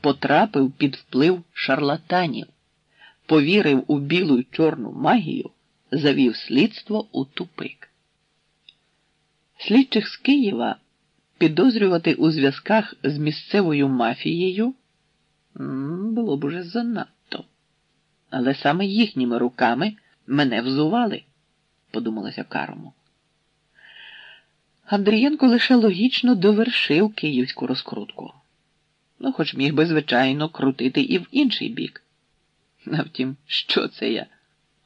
потрапив під вплив шарлатанів, повірив у білу й чорну магію, завів слідство у тупик. Слідчих з Києва підозрювати у зв'язках з місцевою мафією було б уже занадто. Але саме їхніми руками мене взували, подумалося Карому. Андрієнко лише логічно довершив київську розкрутку. Ну, хоч міг би, звичайно, крутити і в інший бік. А втім, що це я?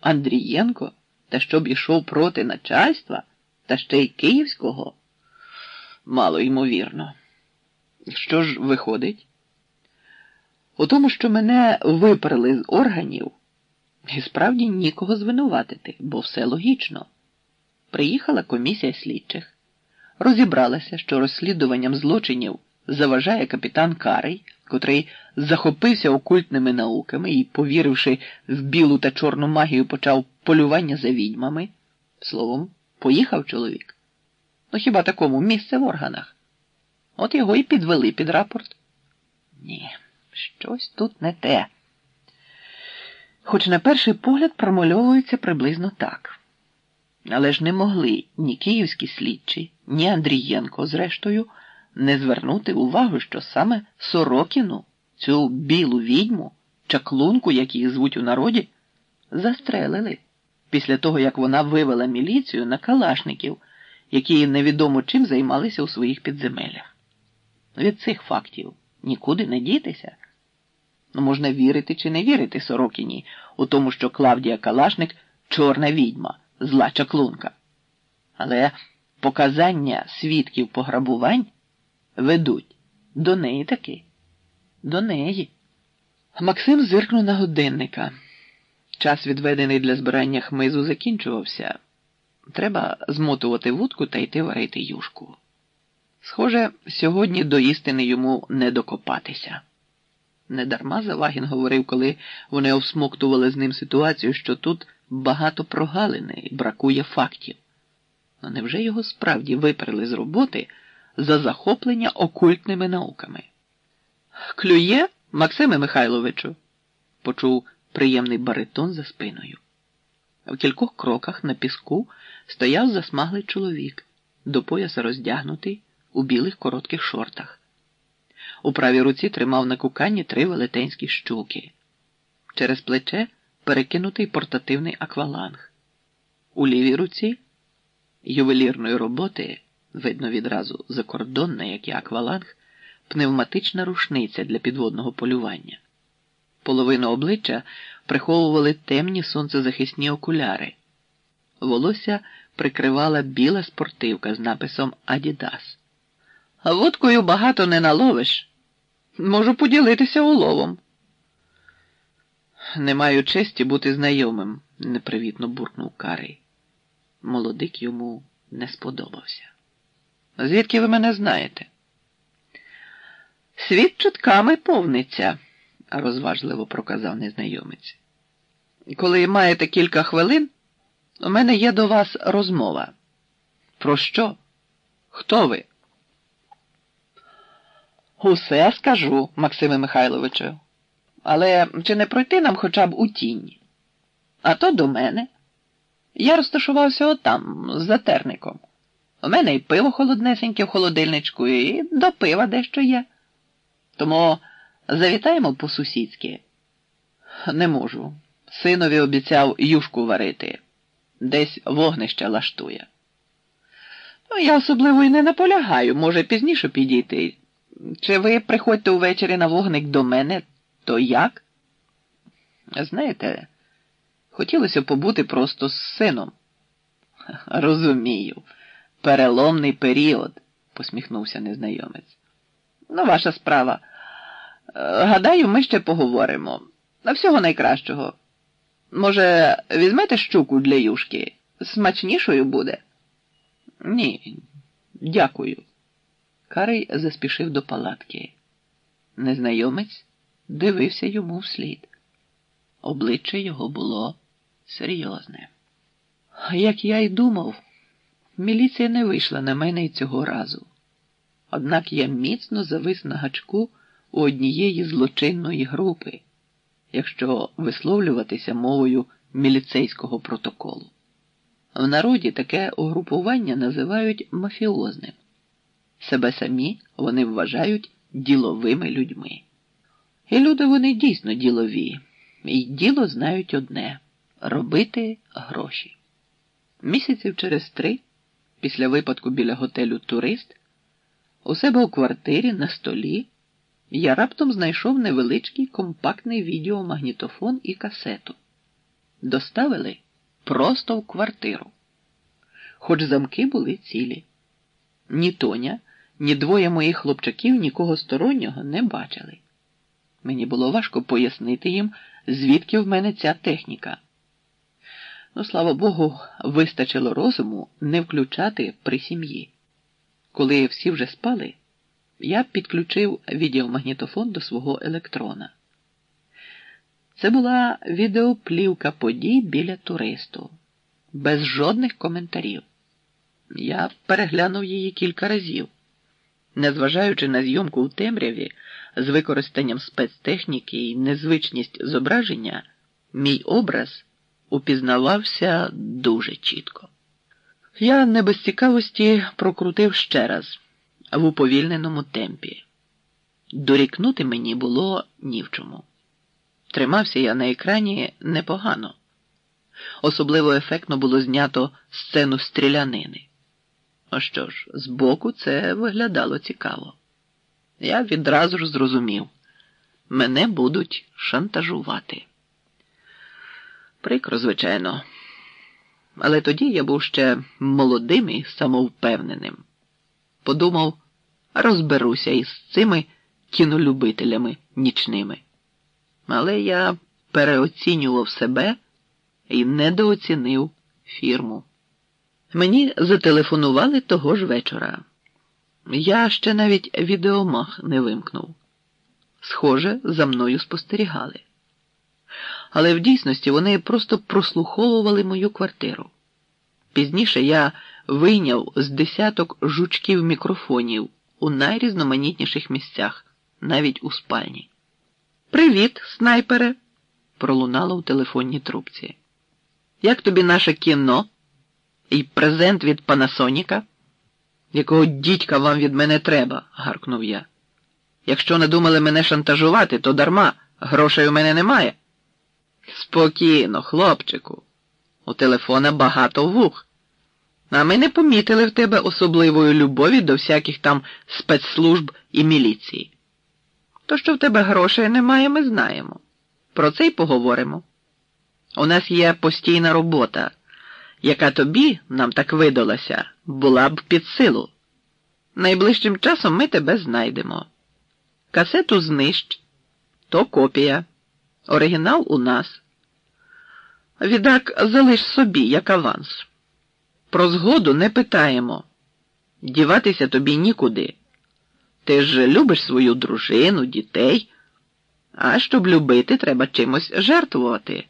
Андрієнко, та щоб ішов проти начальства, та ще й київського? Мало ймовірно. Що ж виходить? У тому, що мене виперли з органів, і справді нікого звинуватити, бо все логічно. Приїхала комісія слідчих, розібралася, що розслідуванням злочинів заважає капітан Карий, котрий захопився окультними науками і, повіривши в білу та чорну магію, почав полювання за відьмами. Словом, поїхав чоловік. Ну хіба такому місце в органах? От його і підвели під рапорт. Ні, щось тут не те. Хоч на перший погляд промальовується приблизно так. Але ж не могли ні київські слідчі, ні Андрієнко, зрештою, не звернути увагу, що саме Сорокіну, цю білу відьму, чаклунку, як їх звуть у народі, застрелили після того, як вона вивела міліцію на калашників, які невідомо чим займалися у своїх підземеллях. Від цих фактів нікуди не дітися. Ну, можна вірити чи не вірити Сорокіні у тому, що Клавдія Калашник чорна відьма, зла чаклунка. Але показання свідків пограбувань ведуть до неї таки, до неї. Максим зиркнув на годинника. Час, відведений для збирання хмизу, закінчувався. Треба змотувати вудку та йти варити юшку. Схоже, сьогодні до істини йому не докопатися. Недарма Завагін говорив, коли вони овсмоктували з ним ситуацію, що тут багато прогалини і бракує фактів. А невже його справді виперли з роботи за захоплення окультними науками? Клює, Максиме Михайловичу, почув приємний баритон за спиною. В кількох кроках на піску стояв засмаглий чоловік, до пояса роздягнутий у білих коротких шортах. У правій руці тримав на куканні три велетенські щуки. Через плече перекинутий портативний акваланг. У лівій руці ювелірної роботи, видно відразу закордонна, як і акваланг, пневматична рушниця для підводного полювання. Половину обличчя приховували темні сонцезахисні окуляри. Волосся прикривала біла спортивка з написом Адідас. Водкою багато не наловиш. Можу поділитися уловом. Не маю честі бути знайомим, непривітно буркнув Карий. Молодик йому не сподобався. Звідки ви мене знаєте? Світ чутками повниться, розважливо проказав незнайомець. Коли маєте кілька хвилин, у мене є до вас розмова. Про що? Хто ви? Усе скажу, Максиме Михайловичу. Але чи не пройти нам хоча б у тінь? А то до мене. Я розташувався отам, за терником. У мене і пиво холоднесеньке в холодильничку, і до пива дещо є. Тому завітаємо по-сусідськи. Не можу. Синові обіцяв юшку варити, десь вогнище лаштує. Ну, я особливо і не наполягаю, може пізніше підійти. Чи ви приходьте увечері на вогник до мене, то як? Знаєте, хотілося побути просто з сином. Розумію, переломний період, посміхнувся незнайомець. Ну, ваша справа. Гадаю, ми ще поговоримо. На всього найкращого. Може, візьмете щуку для юшки? Смачнішою буде? Ні, дякую. Карий заспішив до палатки. Незнайомець дивився йому вслід. Обличчя його було серйозне. Як я й думав, міліція не вийшла на мене й цього разу. Однак я міцно завис на гачку у однієї злочинної групи, якщо висловлюватися мовою міліцейського протоколу. В народі таке угрупування називають мафіозним. Себе самі вони вважають діловими людьми. І люди вони дійсно ділові, і діло знають одне робити гроші. Місяців через три, після випадку біля готелю Турист, у себе у квартирі на столі я раптом знайшов невеличкий компактний відеомагнітофон і касету. Доставили просто в квартиру. Хоч замки були цілі. Ні Тоня, ні двоє моїх хлопчаків нікого стороннього не бачили. Мені було важко пояснити їм, звідки в мене ця техніка. Ну, слава Богу, вистачило розуму не включати при сім'ї. Коли всі вже спали, я підключив відеомагнітофон до свого електрона. Це була відеоплівка подій біля туристу, без жодних коментарів. Я переглянув її кілька разів. Незважаючи на зйомку в темряві з використанням спецтехніки і незвичність зображення, мій образ упізнавався дуже чітко. Я не без цікавості прокрутив ще раз в уповільненому темпі. Дорікнути мені було ні в чому. Тримався я на екрані непогано. Особливо ефектно було знято сцену стрілянини. Ну що ж, збоку це виглядало цікаво. Я відразу ж зрозумів, мене будуть шантажувати. Прикро, звичайно, але тоді я був ще молодим і самовпевненим. Подумав, розберуся із цими кінолюбителями нічними. Але я переоцінював себе і недооцінив фірму. Мені зателефонували того ж вечора. Я ще навіть відеомах не вимкнув. Схоже, за мною спостерігали. Але в дійсності вони просто прослуховували мою квартиру. Пізніше я вийняв з десяток жучків мікрофонів у найрізноманітніших місцях, навіть у спальні. Привіт, снайпере! пролунало в телефонній трубці. Як тобі наше кіно? І презент від Панасоніка? Якого дідька вам від мене треба? гаркнув я. Якщо не думали мене шантажувати, то дарма, грошей у мене немає. Спокійно, хлопчику, у телефона багато вух. А ми не помітили в тебе особливої любові до всяких там спецслужб і міліції. То, що в тебе грошей немає, ми знаємо. Про це й поговоримо. У нас є постійна робота, яка тобі, нам так видалася, була б під силу. Найближчим часом ми тебе знайдемо. Касету знищ, то копія. Оригінал у нас. Відак залиш собі, як аванс. Про згоду не питаємо. Діватися тобі нікуди. Ти ж любиш свою дружину, дітей, а щоб любити, треба чимось жертвувати.